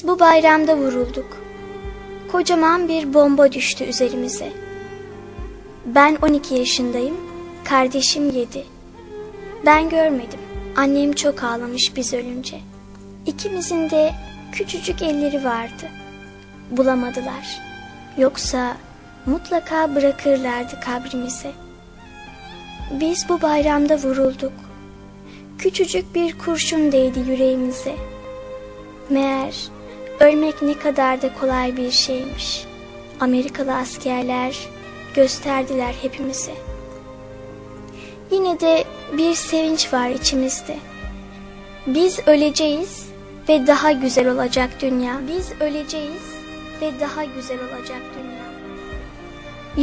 Biz bu bayramda vurulduk. Kocaman bir bomba düştü üzerimize. Ben 12 yaşındayım, kardeşim 7. Ben görmedim. Annem çok ağlamış biz ölünce. İkimizin de küçücük elleri vardı. Bulamadılar. Yoksa mutlaka bırakırlardı kabrimize. Biz bu bayramda vurulduk. Küçücük bir kurşun değdi yüreğimize. Meğer ölmek ne kadar da kolay bir şeymiş. Amerikalı askerler gösterdiler hepimize. Yine de bir sevinç var içimizde. Biz öleceğiz ve daha güzel olacak dünya. Biz öleceğiz ve daha güzel olacak dünya.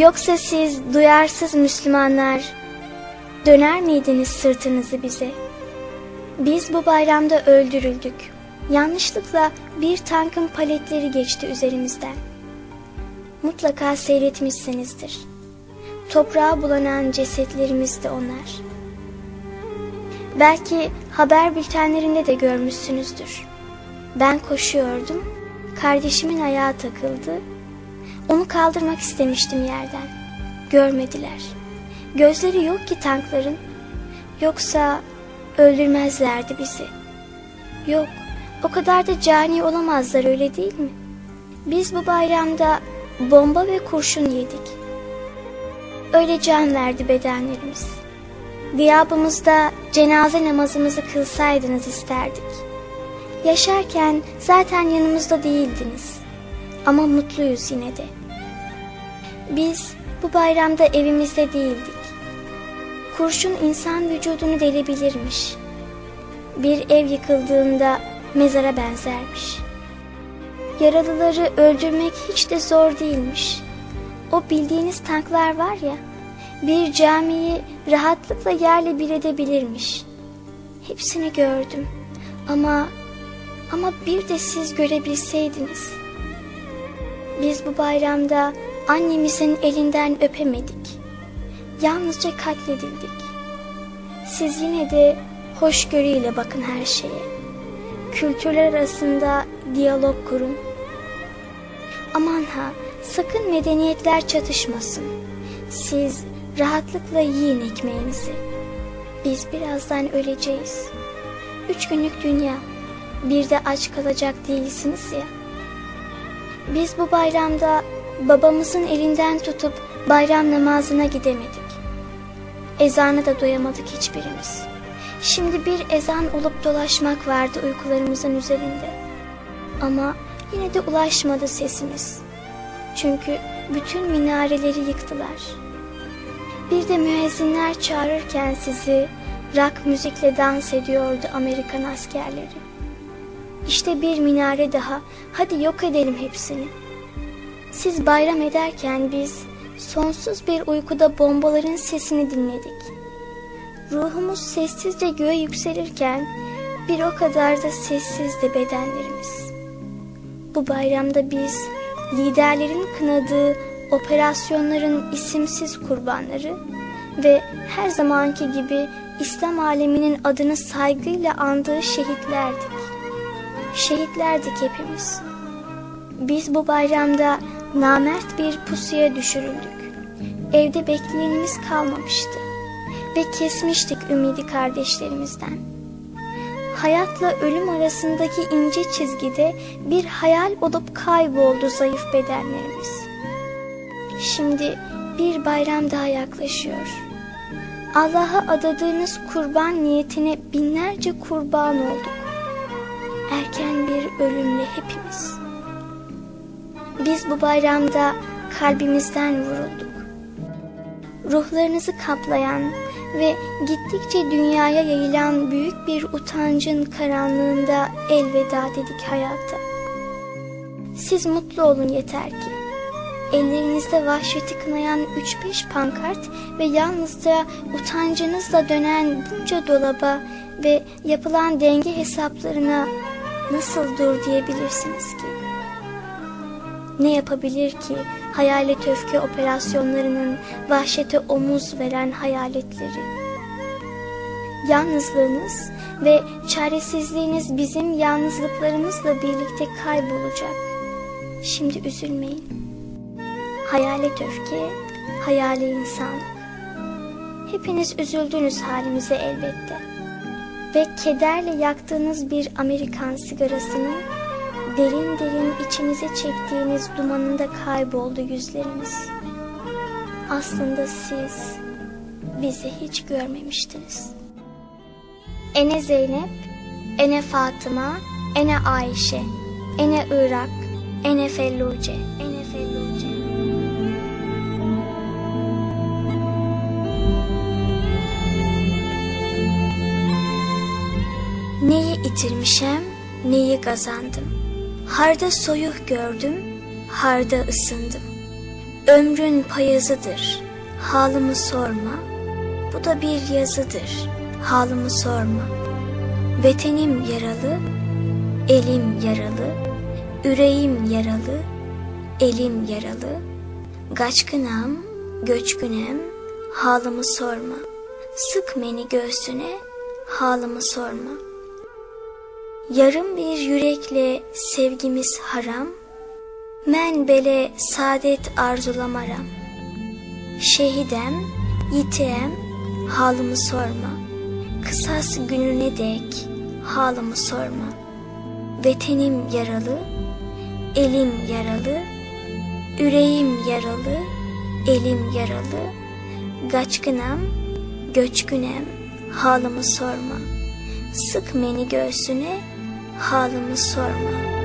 Yoksa siz duyarsız Müslümanlar döner miydiniz sırtınızı bize? Biz bu bayramda öldürüldük. Yanlışlıkla bir tankın paletleri geçti üzerimizden. Mutlaka seyretmişsinizdir. Toprağa bulanan cesetlerimiz de onlar. Belki haber bültenlerinde de görmüşsünüzdür. Ben koşuyordum, kardeşimin ayağı takıldı. Onu kaldırmak istemiştim yerden. Görmediler. Gözleri yok ki tankların. Yoksa öldürmezlerdi bizi. Yok, o kadar da cani olamazlar öyle değil mi? Biz bu bayramda bomba ve kurşun yedik. Öyle can verdi bedenlerimiz. Gıyabımızda cenaze namazımızı kılsaydınız isterdik. Yaşarken zaten yanımızda değildiniz. Ama mutluyuz yine de. Biz bu bayramda evimizde değildik. Kurşun insan vücudunu delebilirmiş. Bir ev yıkıldığında mezara benzermiş. Yaralıları öldürmek hiç de zor değilmiş. O bildiğiniz tanklar var ya, bir camiyi rahatlıkla yerle bir edebilirmiş. Hepsini gördüm ama ama bir de siz görebilseydiniz. Biz bu bayramda annemizin elinden öpemedik. Yalnızca katledildik. Siz yine de hoşgörüyle bakın her şeye. Kültürler arasında diyalog kurun. Aman ha, sakın medeniyetler çatışmasın. Siz rahatlıkla yiyin ekmeğinizi. Biz birazdan öleceğiz. Üç günlük dünya, bir de aç kalacak değilsiniz ya. Biz bu bayramda babamızın elinden tutup bayram namazına gidemedik. Ezana da doyamadık hiçbirimiz. Şimdi bir ezan olup dolaşmak vardı uykularımızın üzerinde. Ama yine de ulaşmadı sesimiz. Çünkü bütün minareleri yıktılar. Bir de müezzinler çağırırken sizi rock müzikle dans ediyordu Amerikan askerleri. İşte bir minare daha, hadi yok edelim hepsini. Siz bayram ederken biz sonsuz bir uykuda bombaların sesini dinledik. Ruhumuz sessizce göğe yükselirken bir o kadar da sessizdi bedenlerimiz. Bu bayramda biz liderlerin kınadığı operasyonların isimsiz kurbanları ve her zamanki gibi İslam aleminin adını saygıyla andığı şehitlerdik. Şehitlerdik hepimiz. Biz bu bayramda namert bir pusuya düşürüldük. Evde bekleyenimiz kalmamıştı ve kesmiştik ümidi kardeşlerimizden. Hayatla ölüm arasındaki ince çizgide bir hayal olup kayboldu zayıf bedenlerimiz. Şimdi bir bayram daha yaklaşıyor. Allah'a adadığınız kurban niyetine binlerce kurban olduk. Erken bir ölümle hepimiz. Biz bu bayramda kalbimizden vurulduk. Ruhlarınızı kaplayan ve gittikçe dünyaya yayılan büyük bir utancın karanlığında elveda dedik hayata. Siz mutlu olun yeter ki. Ellerinizde vahşeti kınayan üç beş pankart ve yalnızca utancınızla dönen bunca dolaba ve yapılan denge hesaplarına nasıl dur diyebilirsiniz ki? Ne yapabilir ki hayalet öfke operasyonlarının vahşete omuz veren hayaletleri? Yalnızlığınız ve çaresizliğiniz bizim yalnızlıklarımızla birlikte kaybolacak. Şimdi üzülmeyin. Hayalet öfke, hayali insanlık. Hepiniz üzüldünüz halimize elbette. Ve kederle yaktığınız bir Amerikan sigarasının derin derin içinize çektiğiniz dumanında kayboldu yüzleriniz. Aslında siz bizi hiç görmemiştiniz. Ene Zeynep, ene Fatıma, ene Ayşe, ene Irak, ene Felluce, ene Felluce. Neyi itirmişem, neyi kazandım. Harda soyuh gördüm, harda ısındım. Ömrün payızıdır, halımı sorma. Bu da bir yazıdır, halımı sorma. Vetenim yaralı, elim yaralı, yüreğim yaralı, elim yaralı. Gaçkınam, göçkünem, halımı sorma. Sık beni göğsüne, halımı sorma. Yarım bir yürekle sevgimiz haram, men bele saadet arzulamaram. Şehidem, yitiğem, halımı sorma. Kısas gününe dek halımı sorma. Vetenim yaralı, elim yaralı, yüreğim yaralı, elim yaralı. Gaçkınam, göçkünem, halımı sorma. Sık beni göğsüne, halımı sorma.''